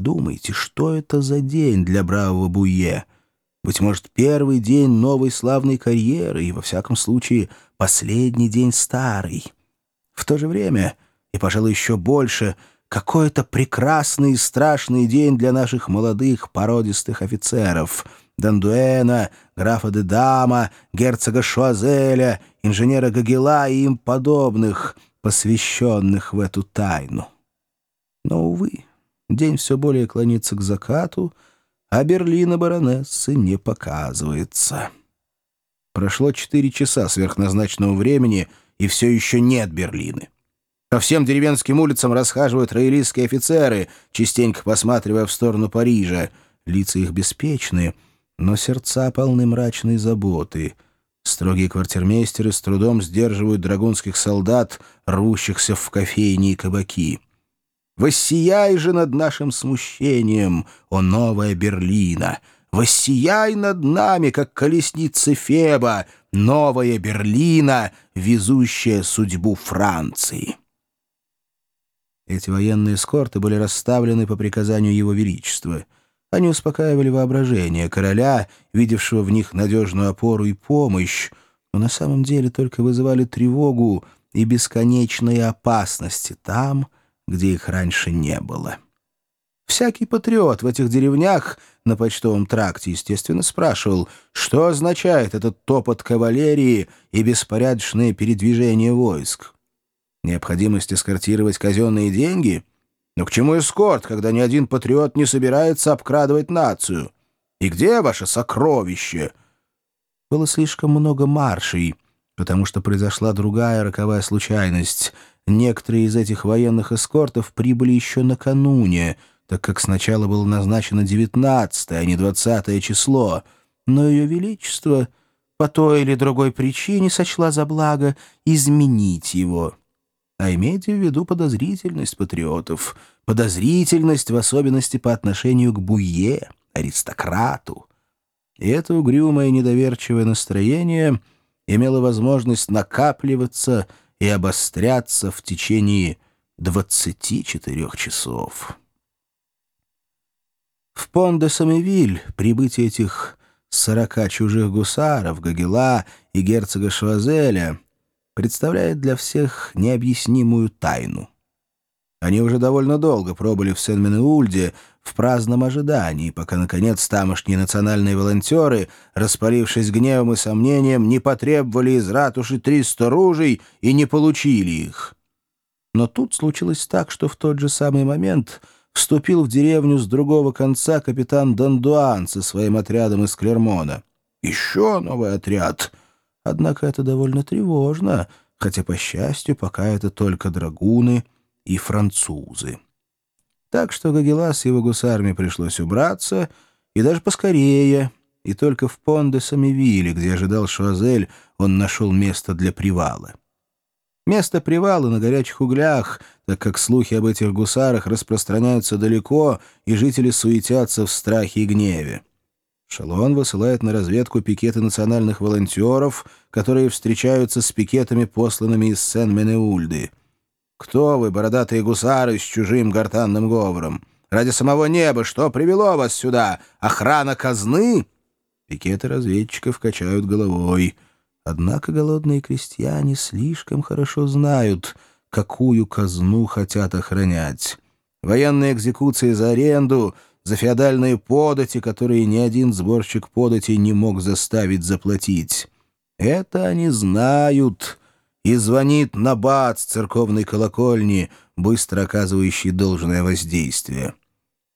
Подумайте, что это за день для бравого Буе? Быть может, первый день новой славной карьеры и, во всяком случае, последний день старой. В то же время, и, пожалуй, еще больше, какой-то прекрасный и страшный день для наших молодых породистых офицеров — Дандуэна, графа де Дама, герцога Шуазеля, инженера Гагела и им подобных, посвященных в эту тайну. Но, увы, день все более клонится к закату, а Берлина баронессы не показывается. Прошло четыре часа сверхназначенного времени, и все еще нет Берлины. По всем деревенским улицам расхаживают роялистские офицеры, частенько посматривая в сторону Парижа. Лица их беспечные — но сердца полны мрачной заботы. Строгие квартирмейстеры с трудом сдерживают драгунских солдат, рвущихся в кофейни и кабаки. «Воссияй же над нашим смущением, о новая Берлина! Воссияй над нами, как колесница Феба, новая Берлина, везущая судьбу Франции!» Эти военные эскорты были расставлены по приказанию Его Величества — они успокаивали воображение короля, видевшего в них надежную опору и помощь, но на самом деле только вызывали тревогу и бесконечные опасности там, где их раньше не было. Всякий патриот в этих деревнях на почтовом тракте, естественно, спрашивал, что означает этот топот кавалерии и беспорядочное передвижение войск. Необходимость эскортировать казенные деньги — но к чему эскорт, когда ни один патриот не собирается обкрадывать нацию? И где ваше сокровище?» Было слишком много маршей, потому что произошла другая роковая случайность. Некоторые из этих военных эскортов прибыли еще накануне, так как сначала было назначено 19 а не 20 число, но Ее Величество по той или другой причине сочла за благо изменить его а имейте в виду подозрительность патриотов, подозрительность в особенности по отношению к буе, аристократу. И это угрюмое недоверчивое настроение имело возможность накапливаться и обостряться в течение 24 часов. В Пон-де-Самевиль прибытие этих сорока чужих гусаров, Гагела и герцога Швазеля — представляет для всех необъяснимую тайну. Они уже довольно долго пробыли в Сен-Менеульде в праздном ожидании, пока, наконец, тамошние национальные волонтеры, распалившись гневом и сомнением, не потребовали из ратуши 300 ружей и не получили их. Но тут случилось так, что в тот же самый момент вступил в деревню с другого конца капитан Дандуан со своим отрядом из Клермона. «Еще новый отряд!» Однако это довольно тревожно, хотя, по счастью, пока это только драгуны и французы. Так что Гагела с его гусарами пришлось убраться, и даже поскорее, и только в Понде-Самивиле, где ожидал Шуазель, он нашел место для привала. Место привала на горячих углях, так как слухи об этих гусарах распространяются далеко, и жители суетятся в страхе и гневе. Шалон высылает на разведку пикеты национальных волонтеров, которые встречаются с пикетами, посланными из Сен-Менеульды. «Кто вы, бородатые гусары, с чужим гортанным говором? Ради самого неба что привело вас сюда? Охрана казны?» Пикеты разведчиков качают головой. Однако голодные крестьяне слишком хорошо знают, какую казну хотят охранять. Военные экзекуции за аренду — за феодальные подати, которые ни один сборщик податей не мог заставить заплатить. Это они знают. И звонит набат с церковной колокольни, быстро оказывающий должное воздействие.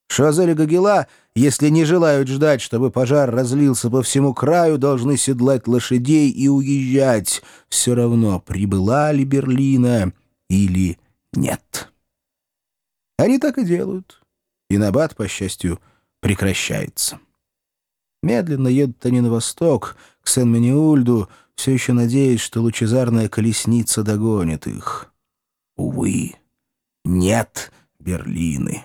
Шазель и Гагела, если не желают ждать, чтобы пожар разлился по всему краю, должны седлать лошадей и уезжать. Все равно, прибыла ли Берлина или нет. Они так и делают и набат, по счастью, прекращается. Медленно едут они на восток, к Сен-Менеульду, все еще надеясь, что лучезарная колесница догонит их. Увы, нет Берлины.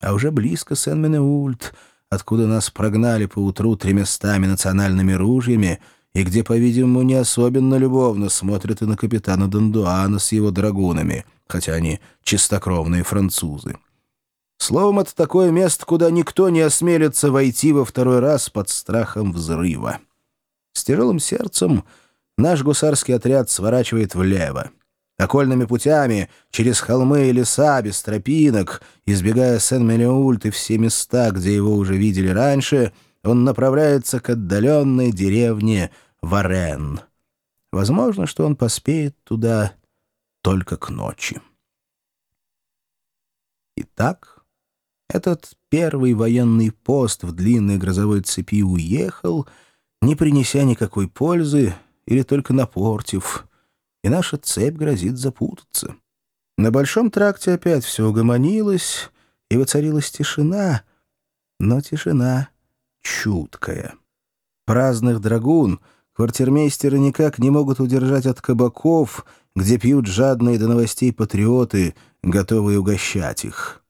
А уже близко Сен-Менеульд, откуда нас прогнали поутру тремястами национальными ружьями, и где, по-видимому, не особенно любовно смотрят и на капитана Дондуана с его драгунами, хотя они чистокровные французы. Словом, это такое место, куда никто не осмелится войти во второй раз под страхом взрыва. С тяжелым сердцем наш гусарский отряд сворачивает влево. Окольными путями, через холмы и леса, без тропинок, избегая Сен-Мелеульт и все места, где его уже видели раньше, он направляется к отдаленной деревне Варен. Возможно, что он поспеет туда только к ночи. Итак, этот первый военный пост в длинной грозовой цепи уехал, не принеся никакой пользы или только напортив — и наша цепь грозит запутаться. На Большом тракте опять все угомонилось, и воцарилась тишина, но тишина чуткая. Праздных драгун квартирмейстеры никак не могут удержать от кабаков, где пьют жадные до новостей патриоты, готовые угощать их.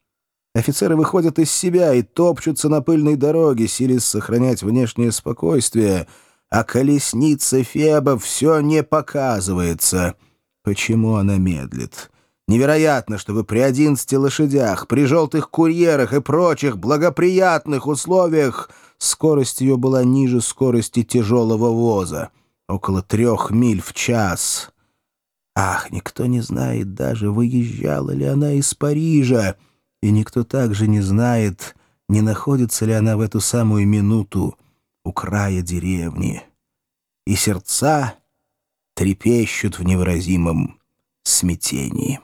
Офицеры выходят из себя и топчутся на пыльной дороге, силясь сохранять внешнее спокойствие — а колесница Феба все не показывается. Почему она медлит? Невероятно, чтобы при одиннадцати лошадях, при желтых курьерах и прочих благоприятных условиях скорость ее была ниже скорости тяжелого воза, около трех миль в час. Ах, никто не знает даже, выезжала ли она из Парижа, и никто также не знает, не находится ли она в эту самую минуту у края деревни, и сердца трепещут в невыразимом смятении.